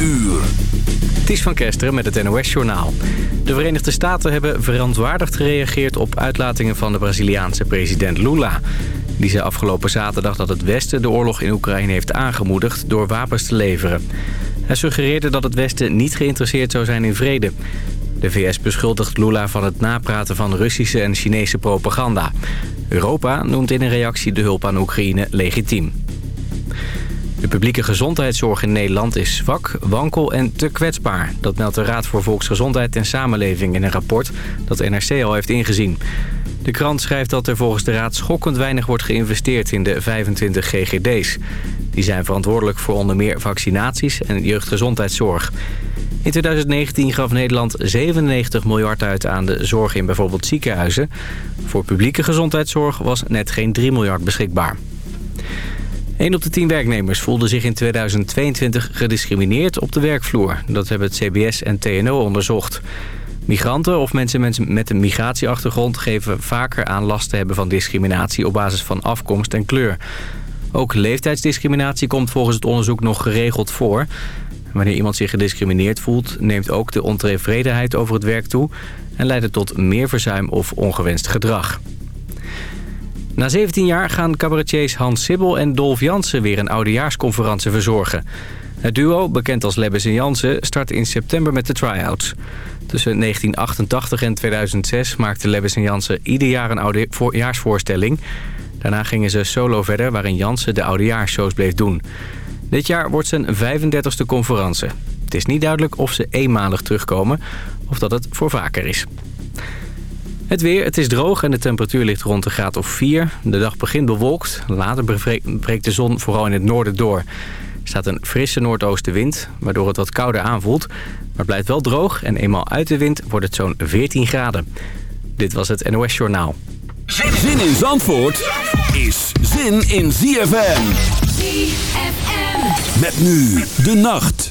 uur. Het is van Kesteren met het NOS-journaal. De Verenigde Staten hebben verontwaardigd gereageerd op uitlatingen van de Braziliaanse president Lula. Die zei afgelopen zaterdag dat het Westen de oorlog in Oekraïne heeft aangemoedigd door wapens te leveren. Hij suggereerde dat het Westen niet geïnteresseerd zou zijn in vrede. De VS beschuldigt Lula van het napraten van Russische en Chinese propaganda. Europa noemt in een reactie de hulp aan Oekraïne legitiem. De publieke gezondheidszorg in Nederland is zwak, wankel en te kwetsbaar. Dat meldt de Raad voor Volksgezondheid en Samenleving in een rapport dat NRC al heeft ingezien. De krant schrijft dat er volgens de Raad schokkend weinig wordt geïnvesteerd in de 25 GGD's. Die zijn verantwoordelijk voor onder meer vaccinaties en jeugdgezondheidszorg. In 2019 gaf Nederland 97 miljard uit aan de zorg in bijvoorbeeld ziekenhuizen. Voor publieke gezondheidszorg was net geen 3 miljard beschikbaar. 1 op de 10 werknemers voelde zich in 2022 gediscrimineerd op de werkvloer. Dat hebben het CBS en TNO onderzocht. Migranten of mensen met een migratieachtergrond geven vaker aan last te hebben van discriminatie op basis van afkomst en kleur. Ook leeftijdsdiscriminatie komt volgens het onderzoek nog geregeld voor. Wanneer iemand zich gediscrimineerd voelt, neemt ook de ontevredenheid over het werk toe... en leidt het tot meer verzuim of ongewenst gedrag. Na 17 jaar gaan cabaretiers Hans Sibbel en Dolf Jansen weer een oudejaarsconferentie verzorgen. Het duo, bekend als Lebbes en Jansen, start in september met de try-outs. Tussen 1988 en 2006 maakten Lebbes en Jansen ieder jaar een oudejaarsvoorstelling. Daarna gingen ze solo verder waarin Jansen de oudejaarsshows bleef doen. Dit jaar wordt zijn 35e conferentie. Het is niet duidelijk of ze eenmalig terugkomen of dat het voor vaker is. Het weer, het is droog en de temperatuur ligt rond de graad of 4. De dag begint bewolkt. Later breekt de zon vooral in het noorden door. Er staat een frisse noordoostenwind, waardoor het wat kouder aanvoelt. Maar het blijft wel droog en eenmaal uit de wind wordt het zo'n 14 graden. Dit was het NOS Journaal. Zin in Zandvoort is zin in ZFM. ZFM. Met nu de nacht.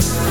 Thank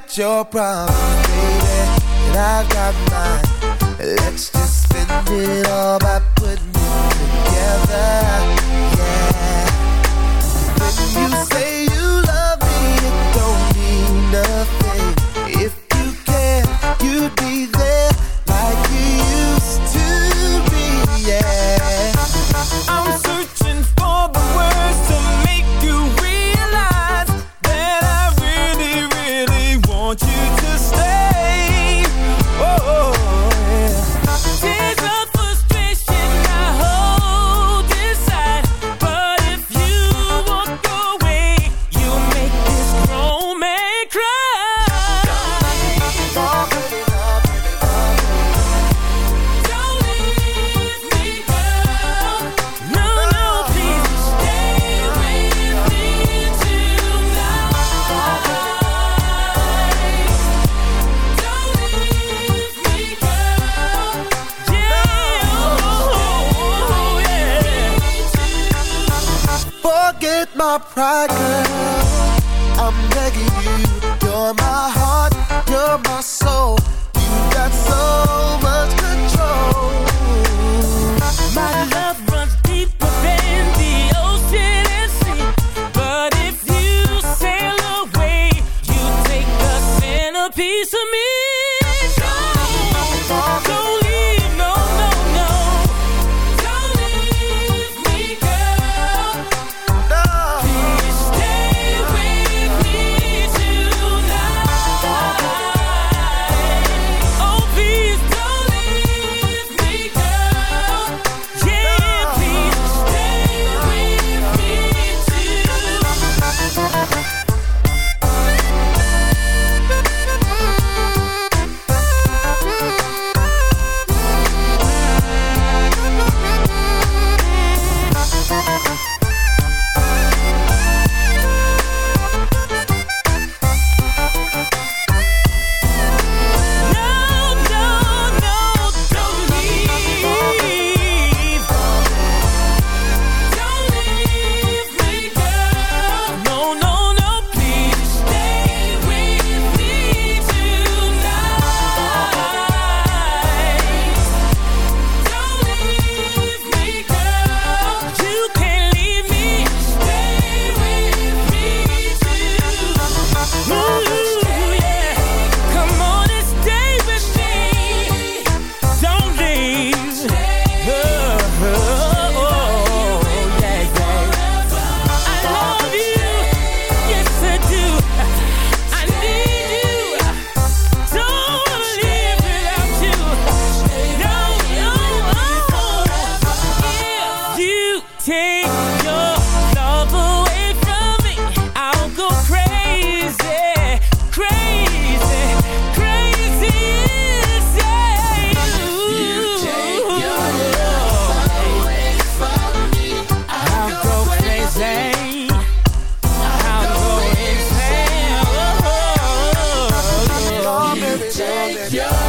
got your problem, baby, and I've got mine. Let's just spend it all by putting it together, yeah. When you say you love me, it don't mean nothing Yeah.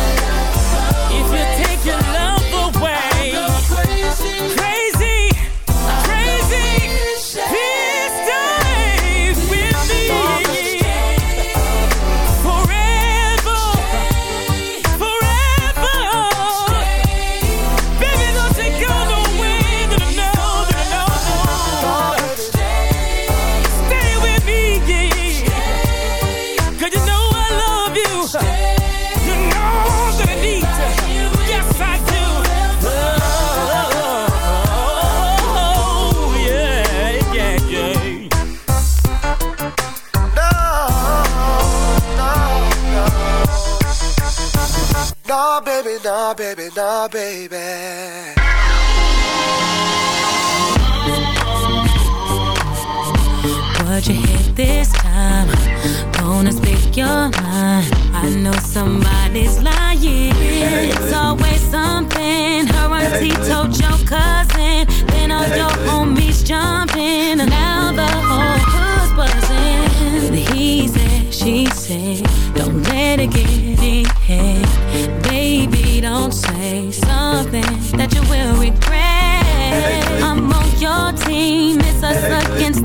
know somebody's lying. It's always something. Her auntie told your cousin. Then all your homies jumping. Now the whole hood's buzzing. He said, she said, don't let it get in head. Baby, don't say something that you will regret. I'm on your team. It's us against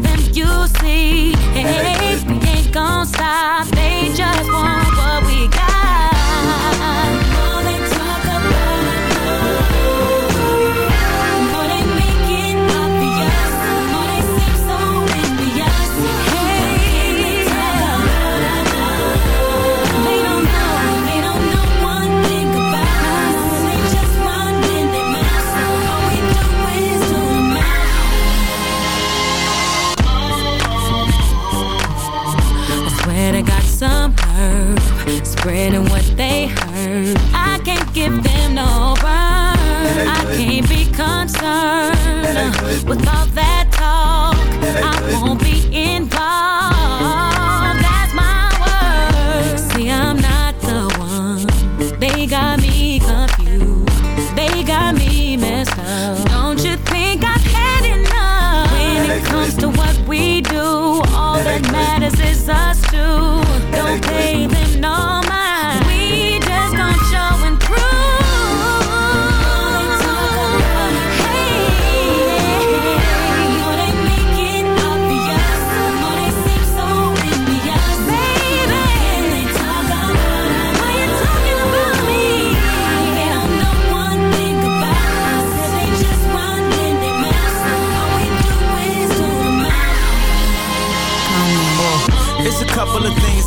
spreading what they heard. I can't give them no burn. I can't be concerned with all that talk. I won't be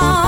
Oh.